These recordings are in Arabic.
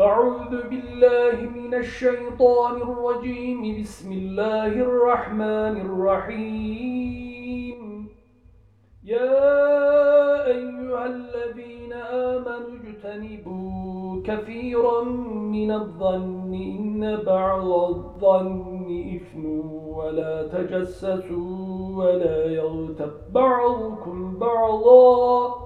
أعوذ بالله من الشيطان الرجيم. بسم الله الرحمن الرحيم. يا أيها الذين آمنوا اجتنبوا كثيرا من الظن. إن بعض الظن إثم ولا تجسسوا ولا يغتب بعضكم بعضا.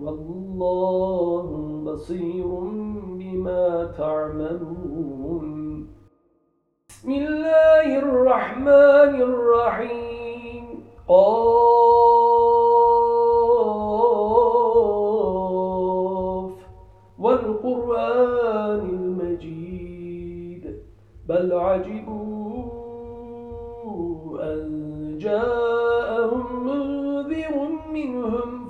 والله بصير بما تعملون. بسم الله الرحمن الرحيم. قاف. والقرآن المجيد. بل عجبوا أن جاءهم منذر منهم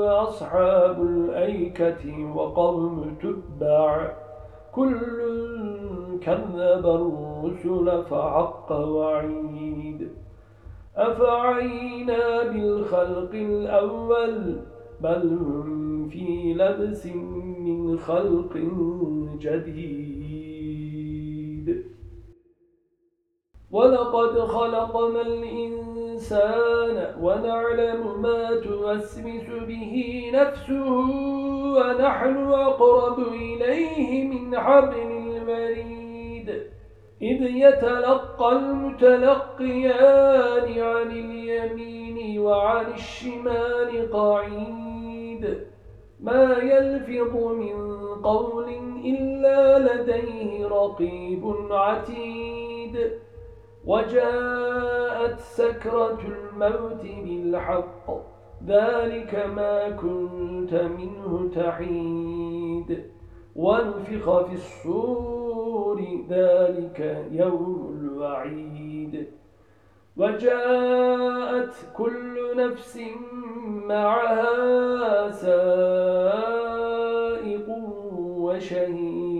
وأصحاب الأيكة وقوم تبع كل كذب الرسل فعق وعيد. أفعينا بالخلق الأول؟ بل هم في لبس من خلق جديد. ولقد خلقنا الإنسان ونعلم ما توسوس به نفسه ونحن أقرب إليه من حبل الوريد. إذ يتلقى المتلقيان عن اليمين وعن الشمال قعيد. ما يلفظ من قول إلا لديه رقيب عتيد. وجاءت سكرة الموت بالحق. ذلك ما كنت منه تحيد ونفخ في الصور ذلك يوم الوعيد. وجاءت كل نفس معها سائق وشهيد.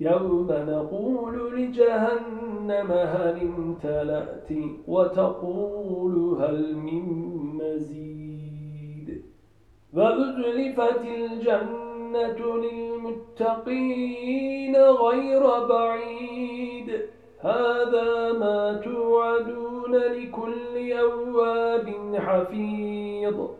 يوم نقول لجهنم هل امتلأت وتقول هل من مزيد وأزلفت الجنة للمتقين غير بعيد. هذا ما توعدون لكل أواب حفيظ.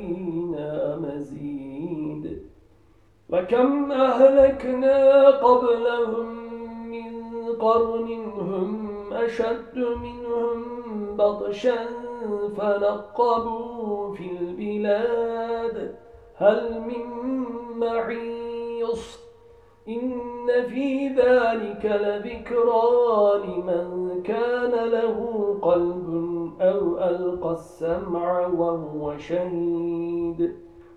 وكم أهلكنا قبلهم من قرن هم أشد منهم بطشا فنقبوا في البلاد. هل من محيص إن في ذلك لذكرى لمن كان له قلب أو ألقى السمع وهو شهيد.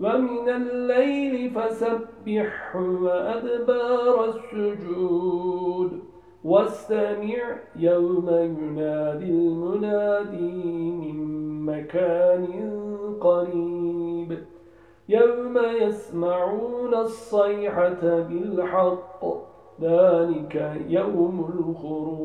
ومن الليل فسبح وأدبار السجود. واستمع يوم ينادي المنادي من مكان قريب. يوم يسمعون الصيحة بالحق ذلك يوم الخروج.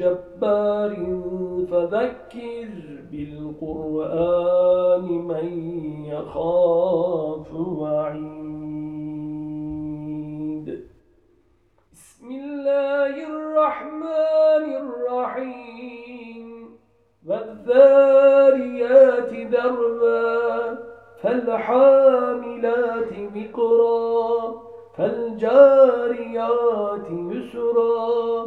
بجبار فذكر بالقرآن من يخاف وعيد. بسم الله الرحمن الرحيم. والذاريات دربا فالحاملات بقرا فالجاريات يسرا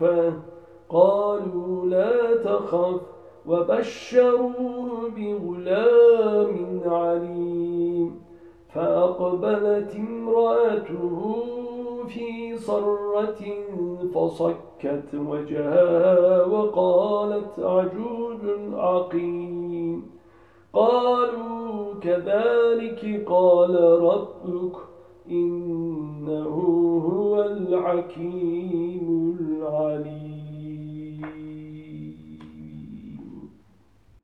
خيفة قالوا لا تخف وبشروه بغلام عليم فأقبلت امرأته في صرة فصكت وجهها وقالت عجوز عقيم قالوا كذلك قال ربك إنه هو الحكيم العليم.